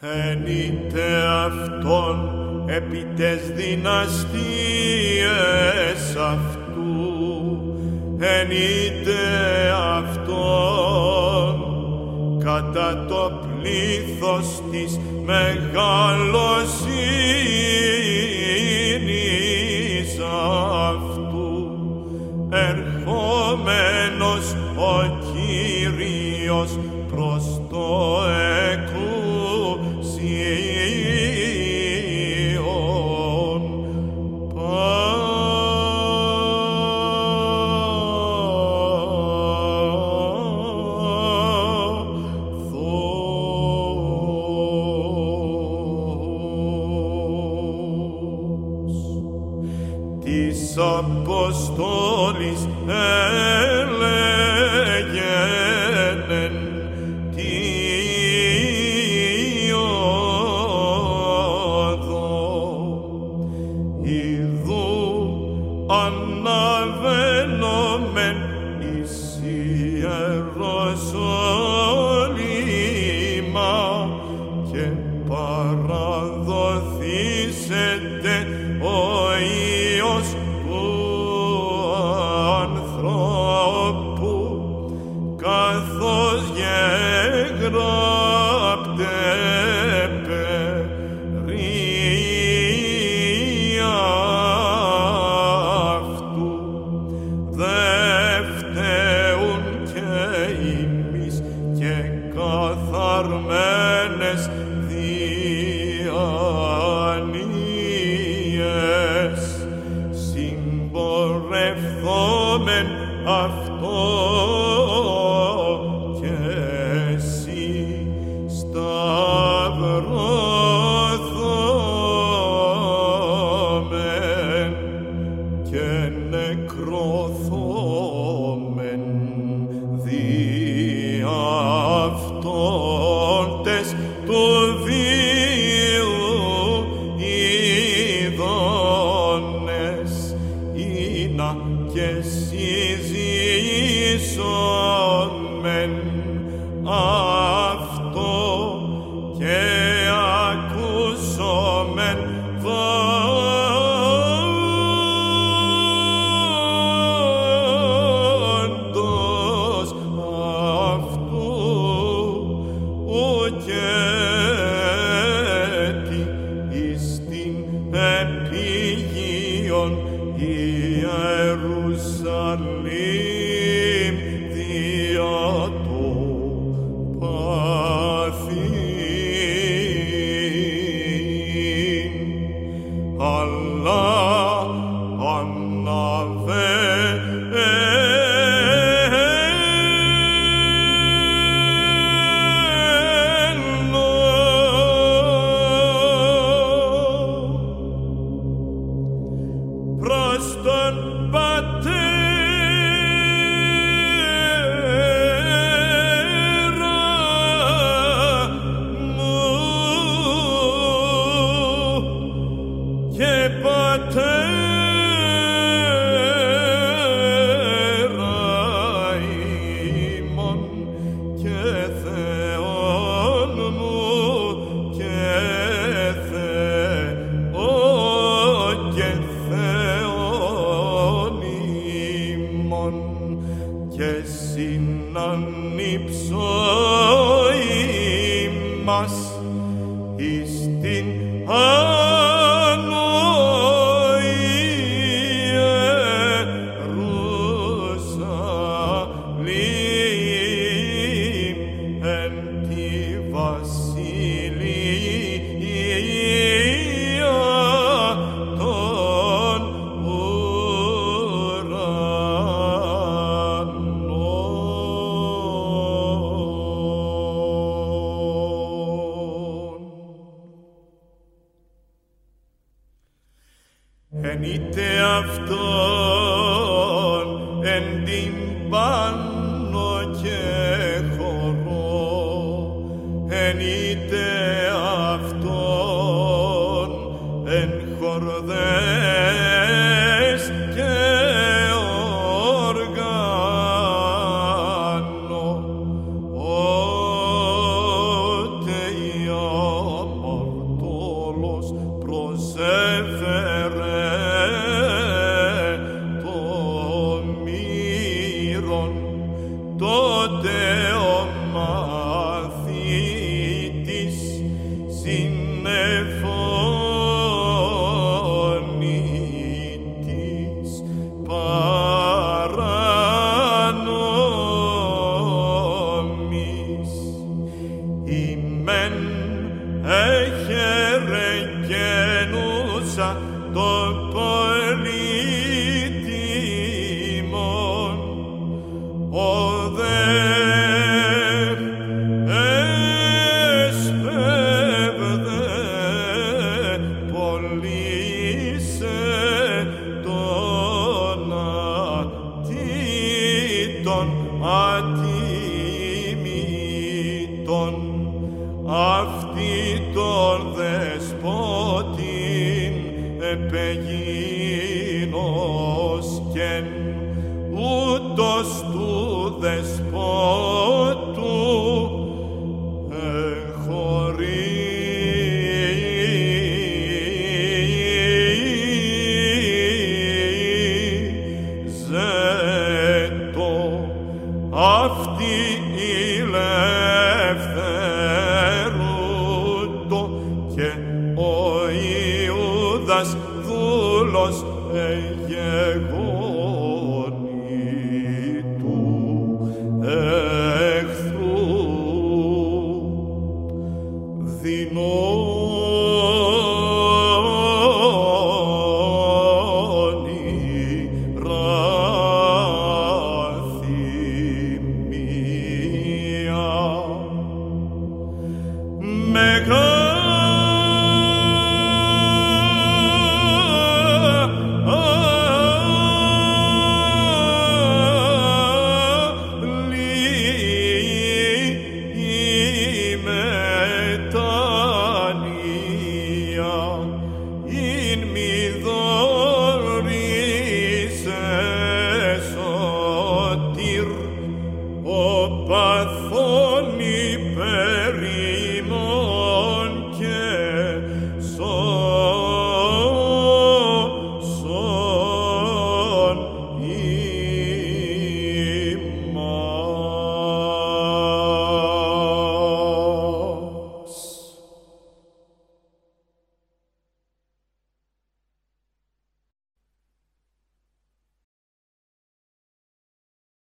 Ενείτε αυτόν επί τες δυναστείες αυτού, ενείτε αυτόν κατά το πλήθος της μεγάλος Ο ιό του ανθρώπου, καθώς γεγραπτέπε. yes. soimas ist in Hand. ban Never. Jego.